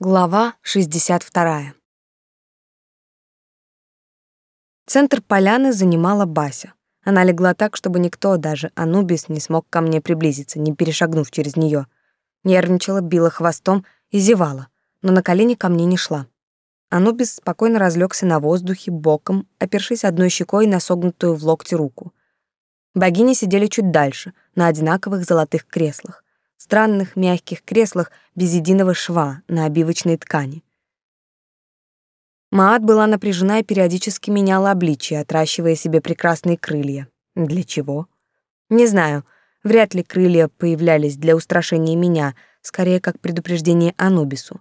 Глава 62. Центр поляны занимала Бася. Она легла так, чтобы никто, даже Анубис, не смог ко мне приблизиться, не перешагнув через нее. Нервничала, била хвостом и зевала, но на колени ко мне не шла. Анубис спокойно разлегся на воздухе, боком, опершись одной щекой на согнутую в локте руку. Богини сидели чуть дальше, на одинаковых золотых креслах странных мягких креслах без единого шва на обивочной ткани. Маат была напряжена и периодически меняла обличие, отращивая себе прекрасные крылья. Для чего? Не знаю. Вряд ли крылья появлялись для устрашения меня, скорее как предупреждение Анубису.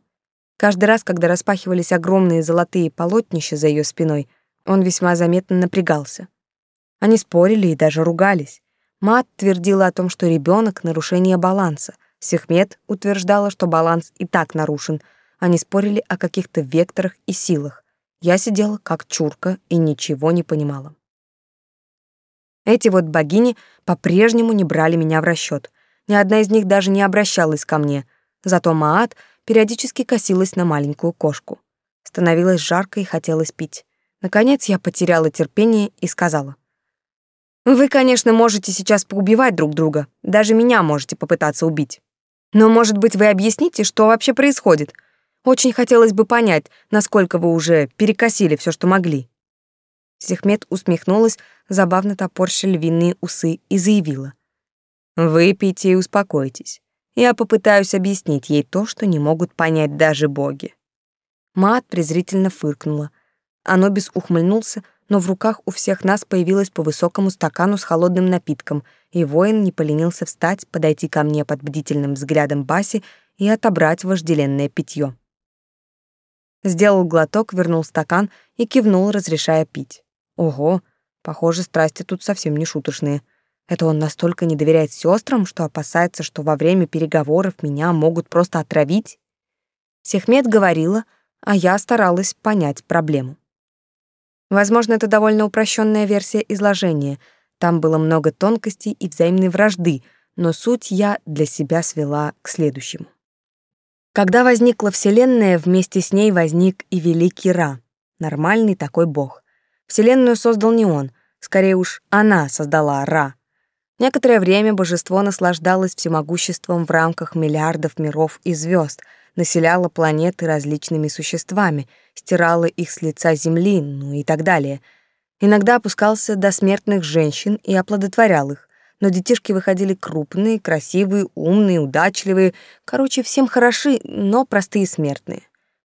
Каждый раз, когда распахивались огромные золотые полотнища за ее спиной, он весьма заметно напрягался. Они спорили и даже ругались. Мат твердила о том, что ребенок нарушение баланса. Сехмет утверждала, что баланс и так нарушен. Они спорили о каких-то векторах и силах. Я сидела как чурка и ничего не понимала. Эти вот богини по-прежнему не брали меня в расчет. Ни одна из них даже не обращалась ко мне. Зато Маат периодически косилась на маленькую кошку. Становилось жарко и хотелось пить. Наконец я потеряла терпение и сказала — вы, конечно, можете сейчас поубивать друг друга. Даже меня можете попытаться убить. Но, может быть, вы объясните, что вообще происходит? Очень хотелось бы понять, насколько вы уже перекосили все, что могли. Сехмет усмехнулась, забавно топорща львиные усы, и заявила. «Выпейте и успокойтесь. Я попытаюсь объяснить ей то, что не могут понять даже боги». Мат презрительно фыркнула. Анобис ухмыльнулся, но в руках у всех нас появилось по высокому стакану с холодным напитком, и воин не поленился встать, подойти ко мне под бдительным взглядом Баси и отобрать вожделенное питье. Сделал глоток, вернул стакан и кивнул, разрешая пить. Ого, похоже, страсти тут совсем не шуточные. Это он настолько не доверяет сестрам, что опасается, что во время переговоров меня могут просто отравить? Сехмет говорила, а я старалась понять проблему. Возможно, это довольно упрощенная версия изложения. Там было много тонкостей и взаимной вражды, но суть я для себя свела к следующему. Когда возникла Вселенная, вместе с ней возник и великий Ра, нормальный такой бог. Вселенную создал не он, скорее уж она создала Ра. Некоторое время божество наслаждалось всемогуществом в рамках миллиардов миров и звезд — населяла планеты различными существами, стирала их с лица земли, ну и так далее. Иногда опускался до смертных женщин и оплодотворял их, но детишки выходили крупные, красивые, умные, удачливые, короче, всем хороши, но простые смертные.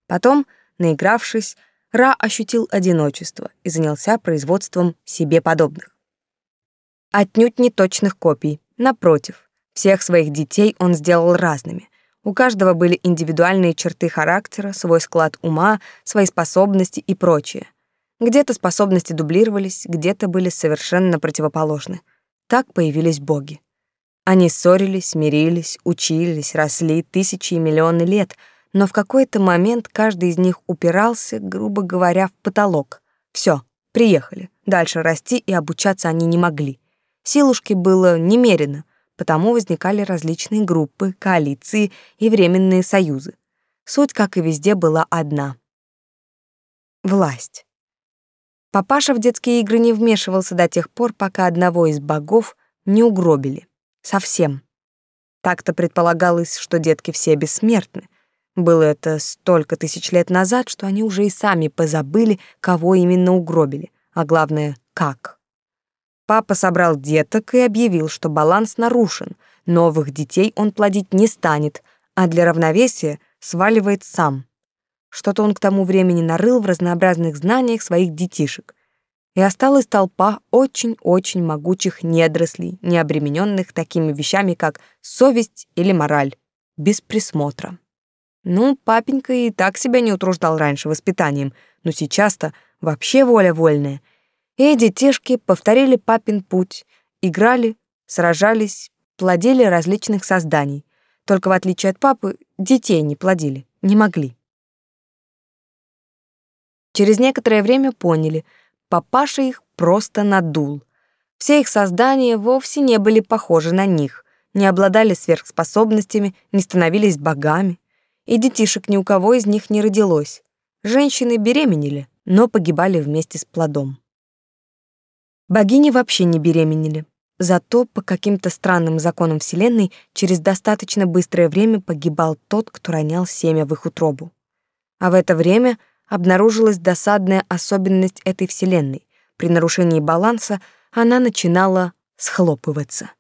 Потом, наигравшись, Ра ощутил одиночество и занялся производством себе подобных. Отнюдь не точных копий, напротив, всех своих детей он сделал разными. У каждого были индивидуальные черты характера, свой склад ума, свои способности и прочее. Где-то способности дублировались, где-то были совершенно противоположны. Так появились боги. Они ссорились, мирились, учились, росли тысячи и миллионы лет, но в какой-то момент каждый из них упирался, грубо говоря, в потолок. Все, приехали. Дальше расти и обучаться они не могли. Силушки было немерено — потому возникали различные группы, коалиции и временные союзы. Суть, как и везде, была одна — власть. Папаша в детские игры не вмешивался до тех пор, пока одного из богов не угробили. Совсем. Так-то предполагалось, что детки все бессмертны. Было это столько тысяч лет назад, что они уже и сами позабыли, кого именно угробили, а главное, как. Папа собрал деток и объявил, что баланс нарушен, новых детей он плодить не станет, а для равновесия сваливает сам. Что-то он к тому времени нарыл в разнообразных знаниях своих детишек. И осталась толпа очень-очень могучих недорослей, не обремененных такими вещами, как совесть или мораль, без присмотра. Ну, папенька и так себя не утруждал раньше воспитанием, но сейчас-то вообще воля вольная — и детишки повторили папин путь, играли, сражались, плодили различных созданий. Только в отличие от папы, детей не плодили, не могли. Через некоторое время поняли, папаша их просто надул. Все их создания вовсе не были похожи на них, не обладали сверхспособностями, не становились богами. и детишек ни у кого из них не родилось. Женщины беременели, но погибали вместе с плодом. Богини вообще не беременели. Зато по каким-то странным законам Вселенной через достаточно быстрое время погибал тот, кто ронял семя в их утробу. А в это время обнаружилась досадная особенность этой Вселенной. При нарушении баланса она начинала схлопываться,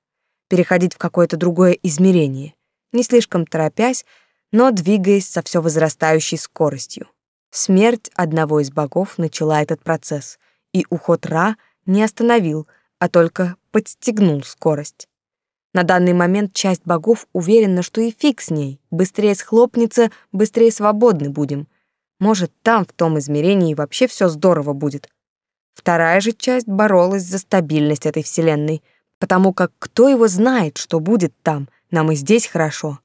переходить в какое-то другое измерение, не слишком торопясь, но двигаясь со все возрастающей скоростью. Смерть одного из богов начала этот процесс, и уход Ра не остановил, а только подстегнул скорость. На данный момент часть богов уверена, что и фиг с ней. Быстрее схлопнется, быстрее свободны будем. Может, там, в том измерении, вообще все здорово будет. Вторая же часть боролась за стабильность этой вселенной, потому как кто его знает, что будет там, нам и здесь хорошо.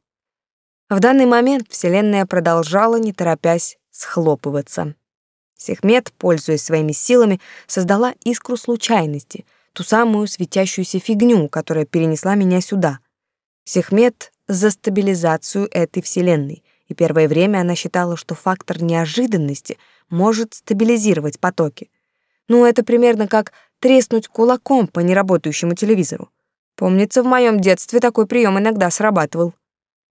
В данный момент вселенная продолжала, не торопясь, схлопываться. Сехмет, пользуясь своими силами, создала искру случайности, ту самую светящуюся фигню, которая перенесла меня сюда. Сехмет за стабилизацию этой вселенной, и первое время она считала, что фактор неожиданности может стабилизировать потоки. Ну, это примерно как треснуть кулаком по неработающему телевизору. Помнится, в моем детстве такой прием иногда срабатывал.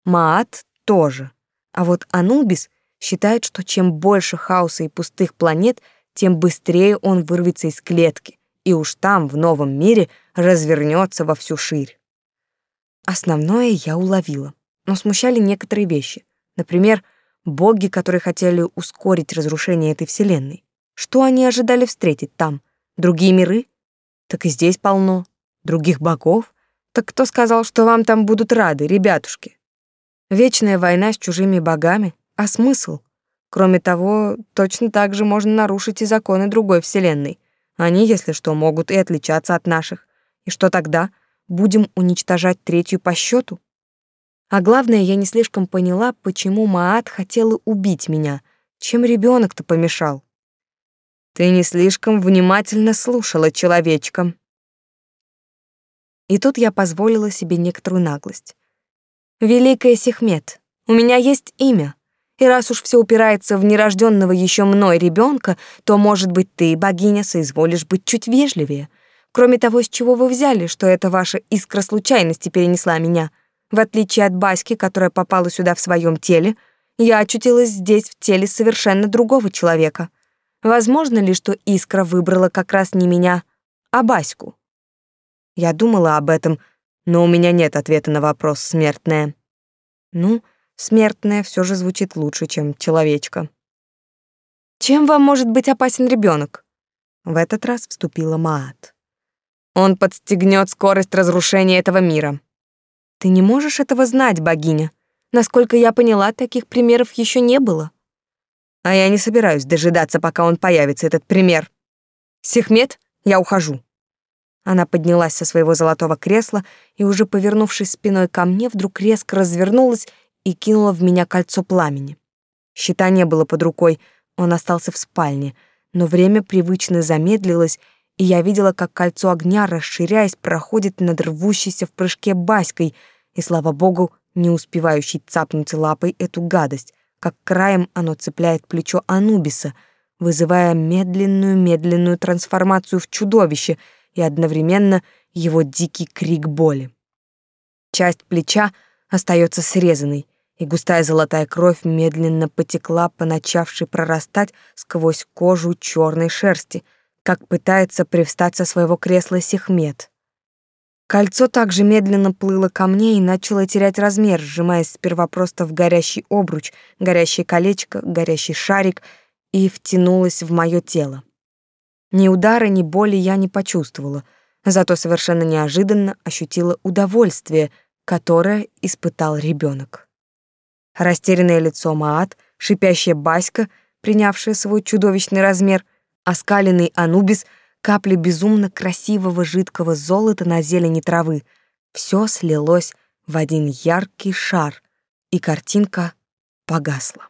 Маат тоже. А вот Анубис считает, что чем больше хаоса и пустых планет, тем быстрее он вырвется из клетки, и уж там, в новом мире, развернется во всю ширь. Основное я уловила, но смущали некоторые вещи. Например, боги, которые хотели ускорить разрушение этой вселенной. Что они ожидали встретить там? Другие миры? Так и здесь полно. Других богов? Так кто сказал, что вам там будут рады, ребятушки? Вечная война с чужими богами? А смысл? Кроме того, точно так же можно нарушить и законы другой вселенной. Они, если что, могут и отличаться от наших. И что тогда? Будем уничтожать третью по счету? А главное, я не слишком поняла, почему Маат хотела убить меня. Чем ребенок то помешал? Ты не слишком внимательно слушала человечка. И тут я позволила себе некоторую наглость. Великая Сехмет, у меня есть имя. И раз уж все упирается в нерожденного еще мной ребенка, то, может быть, ты, богиня, соизволишь быть чуть вежливее. Кроме того, с чего вы взяли, что это ваша искра случайности перенесла меня? В отличие от Баски, которая попала сюда в своем теле, я очутилась здесь в теле совершенно другого человека. Возможно ли, что искра выбрала как раз не меня, а Баську? Я думала об этом, но у меня нет ответа на вопрос, смертная. Ну, смертная все же звучит лучше, чем человечка. Чем вам может быть опасен ребенок? В этот раз вступила Маат. Он подстегнет скорость разрушения этого мира. Ты не можешь этого знать, богиня. Насколько я поняла, таких примеров еще не было. А я не собираюсь дожидаться, пока он появится, этот пример. Сехмет, я ухожу. Она поднялась со своего золотого кресла и, уже повернувшись спиной ко мне, вдруг резко развернулась и кинула в меня кольцо пламени. Щита не было под рукой, он остался в спальне, но время привычно замедлилось, и я видела, как кольцо огня, расширяясь, проходит над рвущейся в прыжке баськой, и, слава богу, не успевающей цапнуть лапой эту гадость, как краем оно цепляет плечо Анубиса, вызывая медленную-медленную трансформацию в чудовище и одновременно его дикий крик боли. Часть плеча остается срезанной, и густая золотая кровь медленно потекла по начавшей прорастать сквозь кожу черной шерсти, как пытается привстать со своего кресла Сехмет. Кольцо также медленно плыло ко мне и начало терять размер, сжимаясь сперва просто в горящий обруч, горящее колечко, горящий шарик и втянулось в мое тело. Ни удара, ни боли я не почувствовала, зато совершенно неожиданно ощутила удовольствие, которое испытал ребенок. Растерянное лицо Маат, шипящая Баська, принявшая свой чудовищный размер, оскаленный Анубис — капли безумно красивого жидкого золота на зелени травы. Все слилось в один яркий шар, и картинка погасла.